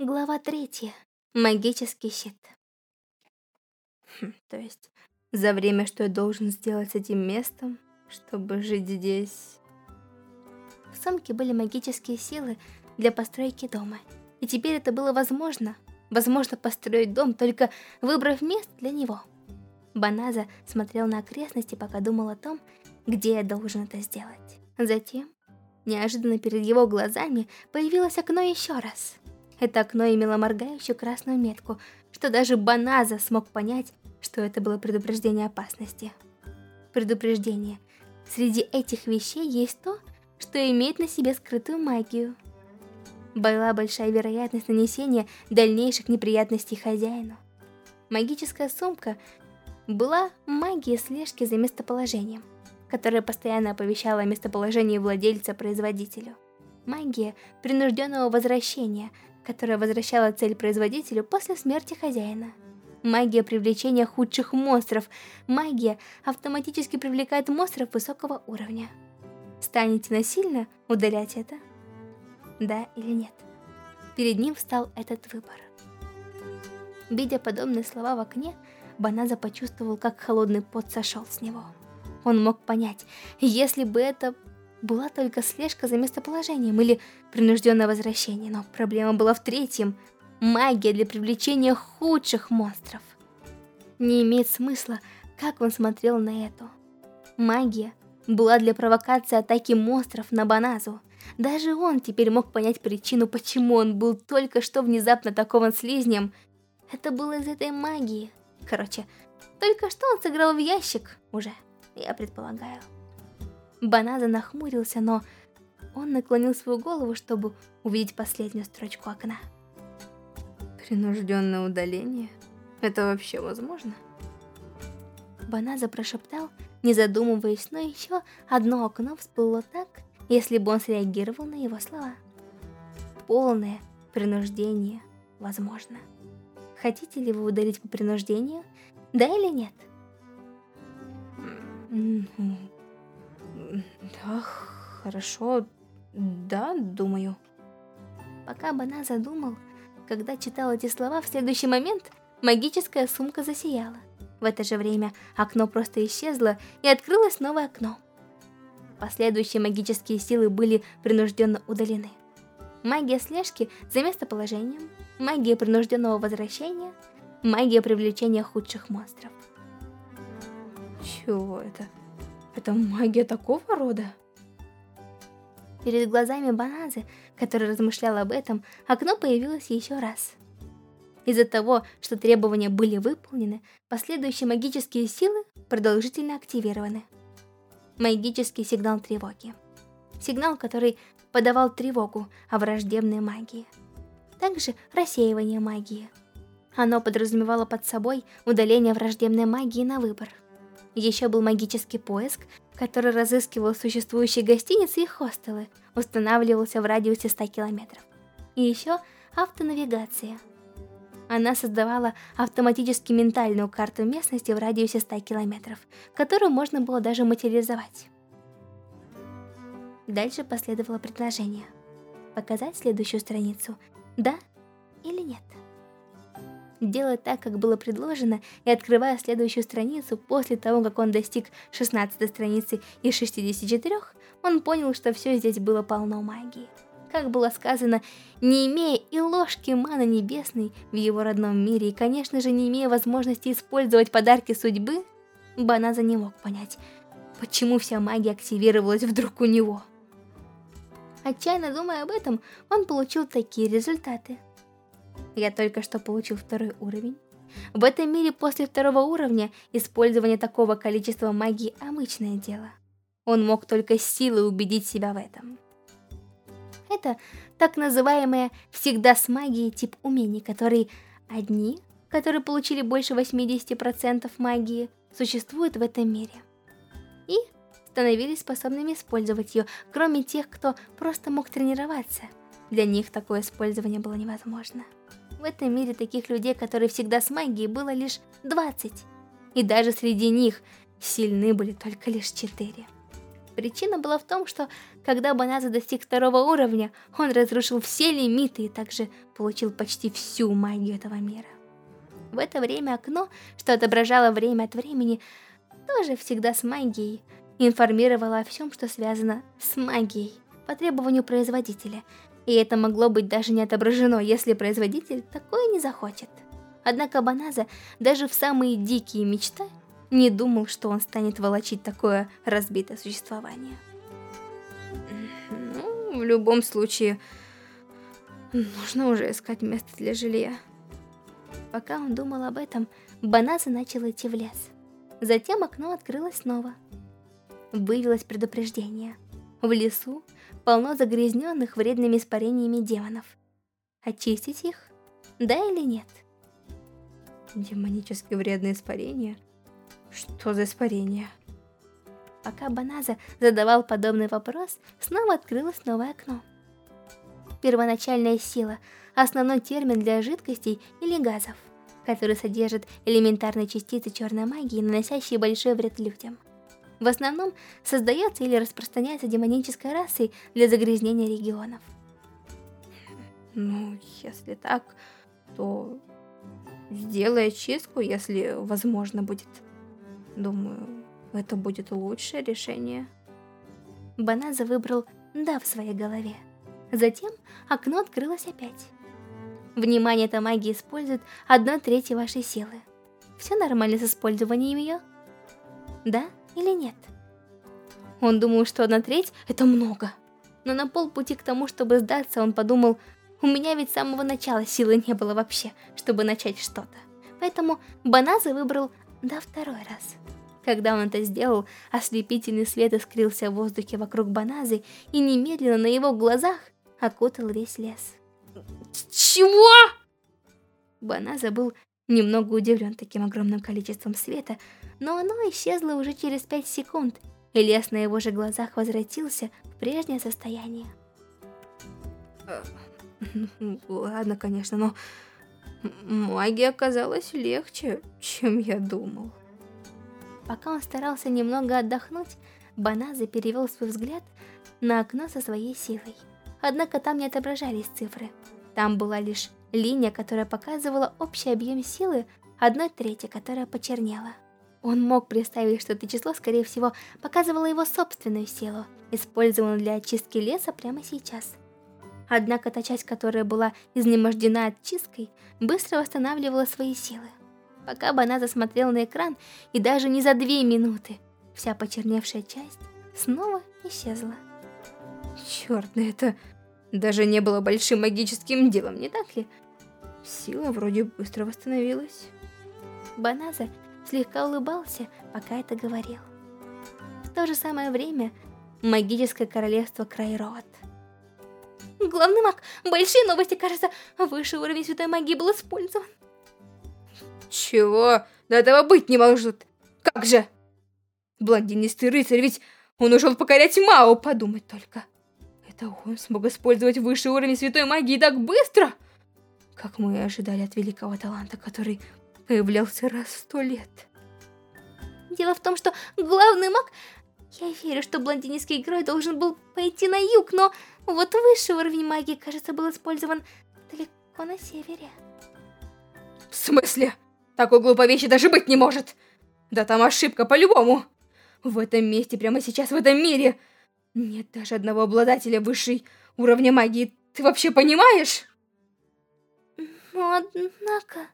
Глава третья. Магический щит. Хм, то есть, за время, что я должен сделать с этим местом, чтобы жить здесь... В сумке были магические силы для постройки дома. И теперь это было возможно. Возможно построить дом, только выбрав место для него. Баназа смотрел на окрестности, пока думал о том, где я должен это сделать. Затем, неожиданно перед его глазами, появилось окно еще раз. Это окно имело моргающую красную метку, что даже Баназа смог понять, что это было предупреждение опасности. Предупреждение. Среди этих вещей есть то, что имеет на себе скрытую магию. Была большая вероятность нанесения дальнейших неприятностей хозяину. Магическая сумка была магией слежки за местоположением, которая постоянно оповещала о местоположении владельца производителю. Магия принужденного возвращения, которая возвращала цель производителю после смерти хозяина. Магия привлечения худших монстров. Магия автоматически привлекает монстров высокого уровня. Станете насильно удалять это? Да или нет? Перед ним встал этот выбор. Видя подобные слова в окне, Баназа почувствовал, как холодный пот сошел с него. Он мог понять, если бы это была только слежка за местоположением или принужденное возвращение, но проблема была в третьем – магия для привлечения худших монстров. Не имеет смысла, как он смотрел на эту. Магия была для провокации атаки монстров на Баназу. Даже он теперь мог понять причину, почему он был только что внезапно атакован слизнем. Это было из этой магии. Короче, только что он сыграл в ящик уже, я предполагаю. Баназа нахмурился, но он наклонил свою голову, чтобы увидеть последнюю строчку окна. Принужденное удаление? Это вообще возможно? Баназа прошептал, не задумываясь, но еще одно окно всплыло так, если бы он среагировал на его слова. Полное принуждение возможно. Хотите ли вы удалить по принуждению? Да или нет? Да, хорошо. Да, думаю. Пока Бана задумал, когда читал эти слова, в следующий момент магическая сумка засияла. В это же время окно просто исчезло, и открылось новое окно. Последующие магические силы были принужденно удалены. Магия слежки за местоположением, магия принужденного возвращения, магия привлечения худших монстров. Чего это? Это магия такого рода? Перед глазами Баназы, который размышлял об этом, окно появилось еще раз. Из-за того, что требования были выполнены, последующие магические силы продолжительно активированы. Магический сигнал тревоги. Сигнал, который подавал тревогу о враждебной магии. Также рассеивание магии. Оно подразумевало под собой удаление враждебной магии на выбор – еще был магический поиск, который разыскивал существующие гостиницы и хостелы, устанавливался в радиусе 100 километров. И еще автонавигация. Она создавала автоматически ментальную карту местности в радиусе 100 километров, которую можно было даже материализовать. Дальше последовало предложение. Показать следующую страницу, да или нет делая так, как было предложено, и открывая следующую страницу после того, как он достиг 16 страницы из 64, он понял, что все здесь было полно магии. Как было сказано, не имея и ложки маны небесной в его родном мире, и, конечно же, не имея возможности использовать подарки судьбы, Баназа не мог понять, почему вся магия активировалась вдруг у него. Отчаянно думая об этом, он получил такие результаты. Я только что получил второй уровень. В этом мире после второго уровня использование такого количества магии обычное дело. Он мог только силой убедить себя в этом. Это так называемые «всегда с магией» тип умений, которые одни, которые получили больше 80% магии, существуют в этом мире. И становились способными использовать ее, кроме тех, кто просто мог тренироваться. Для них такое использование было невозможно. В этом мире таких людей, которые всегда с магией, было лишь 20. И даже среди них сильны были только лишь 4. Причина была в том, что когда Баназа достиг второго уровня, он разрушил все лимиты и также получил почти всю магию этого мира. В это время окно, что отображало время от времени, тоже всегда с магией, информировало о всем, что связано с магией, по требованию производителя, и это могло быть даже не отображено, если производитель такое не захочет. Однако Баназа даже в самые дикие мечты не думал, что он станет волочить такое разбитое существование. Ну, в любом случае, нужно уже искать место для жилья. Пока он думал об этом, Баназа начал идти в лес. Затем окно открылось снова. Вывелось предупреждение. В лесу полно загрязненных вредными испарениями демонов. Очистить их? Да или нет? Демонически вредные испарения? Что за испарение? Пока Баназа задавал подобный вопрос, снова открылось новое окно. Первоначальная сила – основной термин для жидкостей или газов, который содержит элементарные частицы черной магии, наносящие большой вред людям. В основном создается или распространяется демонической расой для загрязнения регионов. Ну, если так, то сделай чистку, если возможно будет. Думаю, это будет лучшее решение. Баназа выбрал «да» в своей голове. Затем окно открылось опять. Внимание эта магия использует одну треть вашей силы. Все нормально с использованием ее? Да или нет? Он думал, что одна треть — это много. Но на полпути к тому, чтобы сдаться, он подумал, у меня ведь с самого начала силы не было вообще, чтобы начать что-то. Поэтому Баназа выбрал «да» второй раз. Когда он это сделал, ослепительный свет искрился в воздухе вокруг Баназы и немедленно на его глазах окутал весь лес. Чего? Баназа был немного удивлен таким огромным количеством света, но оно исчезло уже через пять секунд, и лес на его же глазах возвратился в прежнее состояние. Ладно, конечно, но магия оказалась легче, чем я думал. Пока он старался немного отдохнуть, Баназа перевел свой взгляд на окно со своей силой. Однако там не отображались цифры. Там была лишь линия, которая показывала общий объем силы, одной трети, которая почернела. Он мог представить, что это число, скорее всего, показывало его собственную силу, использованную для очистки леса прямо сейчас. Однако та часть, которая была изнемождена очисткой, быстро восстанавливала свои силы пока бы она засмотрела на экран, и даже не за две минуты вся почерневшая часть снова исчезла. Черт, ну это даже не было большим магическим делом, не так ли? Сила вроде быстро восстановилась. Баназа слегка улыбался, пока это говорил. В то же самое время магическое королевство Крайрот. Главный маг, большие новости, кажется, высший уровень святой магии был использован. Чего? Да этого быть не может. Как же? Блондинистый рыцарь, ведь он ушел покорять Мао, подумать только. Это он смог использовать высший уровень святой магии так быстро? Как мы и ожидали от великого таланта, который появлялся раз в сто лет. Дело в том, что главный маг... Я верю, что блондинистский герой должен был пойти на юг, но вот высший уровень магии, кажется, был использован далеко на севере. В смысле? Такой глупой вещи даже быть не может. Да там ошибка по-любому. В этом месте, прямо сейчас, в этом мире, нет даже одного обладателя высшей уровня магии. Ты вообще понимаешь? Ну, однако...